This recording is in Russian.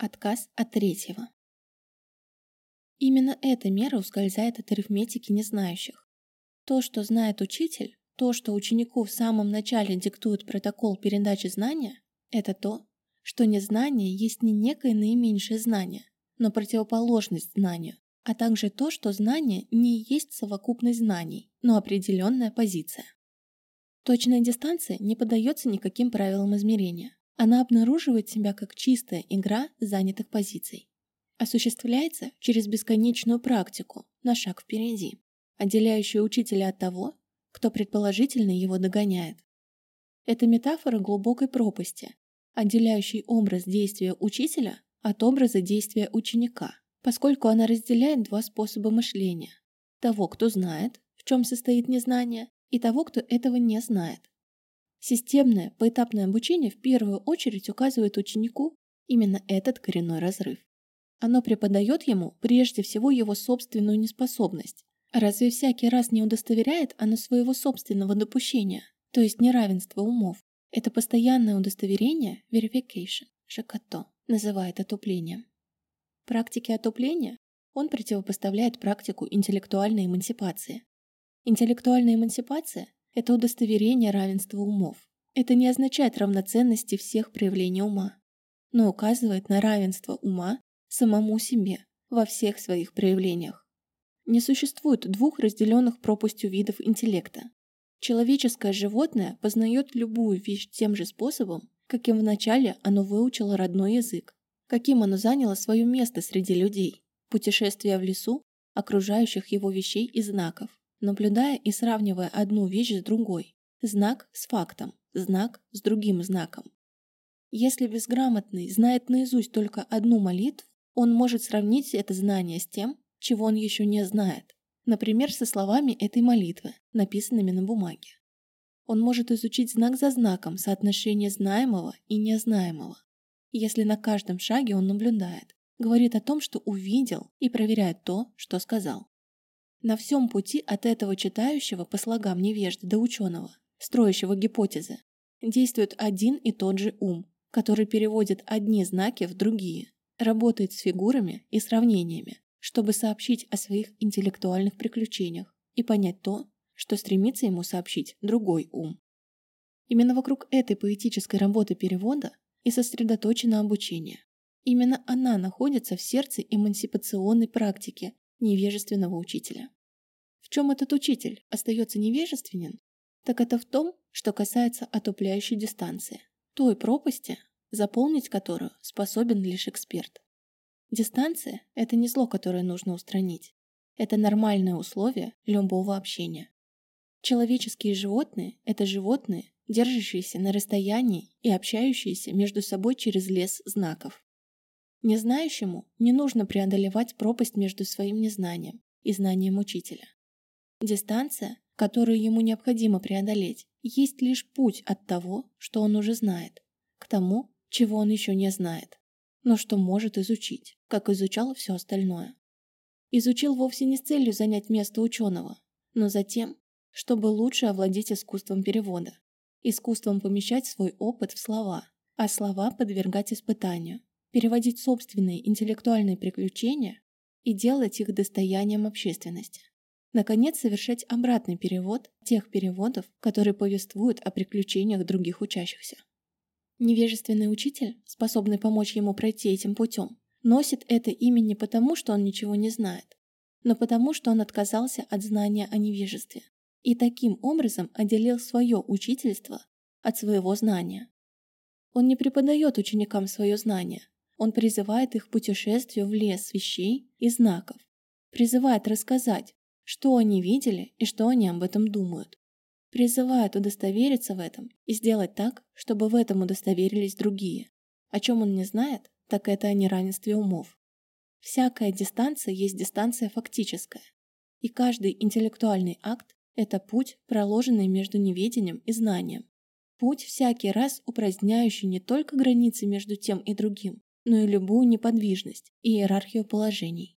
Отказ от третьего. Именно эта мера ускользает от арифметики незнающих. То, что знает учитель, то, что ученику в самом начале диктует протокол передачи знания, это то, что незнание есть не некое наименьшее знание, но противоположность знанию, а также то, что знание не есть совокупность знаний, но определенная позиция. Точная дистанция не поддается никаким правилам измерения. Она обнаруживает себя как чистая игра занятых позиций. Осуществляется через бесконечную практику, на шаг впереди, отделяющую учителя от того, кто предположительно его догоняет. Это метафора глубокой пропасти, отделяющей образ действия учителя от образа действия ученика, поскольку она разделяет два способа мышления – того, кто знает, в чем состоит незнание, и того, кто этого не знает. Системное поэтапное обучение в первую очередь указывает ученику именно этот коренной разрыв. Оно преподает ему прежде всего его собственную неспособность. Разве всякий раз не удостоверяет оно своего собственного допущения, то есть неравенства умов? Это постоянное удостоверение, verification, Жакато, называет отуплением. Практике отупления он противопоставляет практику интеллектуальной эмансипации. Интеллектуальная эмансипация – это удостоверение равенства умов. Это не означает равноценности всех проявлений ума, но указывает на равенство ума самому себе во всех своих проявлениях. Не существует двух разделенных пропастью видов интеллекта. Человеческое животное познает любую вещь тем же способом, каким вначале оно выучило родной язык, каким оно заняло свое место среди людей, путешествуя в лесу, окружающих его вещей и знаков, наблюдая и сравнивая одну вещь с другой, знак с фактом, знак с другим знаком. Если безграмотный знает наизусть только одну молитву, он может сравнить это знание с тем, чего он еще не знает, например, со словами этой молитвы, написанными на бумаге. Он может изучить знак за знаком соотношение знаемого и незнаемого, если на каждом шаге он наблюдает, говорит о том, что увидел и проверяет то, что сказал. На всем пути от этого читающего по слогам невежды до ученого, строящего гипотезы, действует один и тот же ум, который переводит одни знаки в другие, работает с фигурами и сравнениями, чтобы сообщить о своих интеллектуальных приключениях и понять то, что стремится ему сообщить другой ум. Именно вокруг этой поэтической работы перевода и сосредоточено обучение. Именно она находится в сердце эмансипационной практики невежественного учителя. В чем этот учитель остается невежественен? Так это в том, что касается отупляющей дистанции, той пропасти, заполнить которую способен лишь эксперт. Дистанция – это не зло, которое нужно устранить. Это нормальное условие любого общения. Человеческие животные – это животные, держащиеся на расстоянии и общающиеся между собой через лес знаков. Незнающему не нужно преодолевать пропасть между своим незнанием и знанием учителя. Дистанция, которую ему необходимо преодолеть, есть лишь путь от того, что он уже знает, к тому, чего он еще не знает, но что может изучить, как изучал все остальное. Изучил вовсе не с целью занять место ученого, но затем, чтобы лучше овладеть искусством перевода, искусством помещать свой опыт в слова, а слова подвергать испытанию, переводить собственные интеллектуальные приключения и делать их достоянием общественности. Наконец, совершать обратный перевод тех переводов, которые повествуют о приключениях других учащихся. Невежественный учитель, способный помочь ему пройти этим путем, носит это имя не потому, что он ничего не знает, но потому, что он отказался от знания о невежестве и таким образом отделил свое учительство от своего знания. Он не преподает ученикам свое знание, он призывает их к путешествию в лес вещей и знаков, призывает рассказать, что они видели и что они об этом думают призывает удостовериться в этом и сделать так, чтобы в этом удостоверились другие. О чем он не знает, так это о неравенстве умов. Всякая дистанция есть дистанция фактическая, и каждый интеллектуальный акт – это путь, проложенный между неведением и знанием. Путь, всякий раз упраздняющий не только границы между тем и другим, но и любую неподвижность и иерархию положений.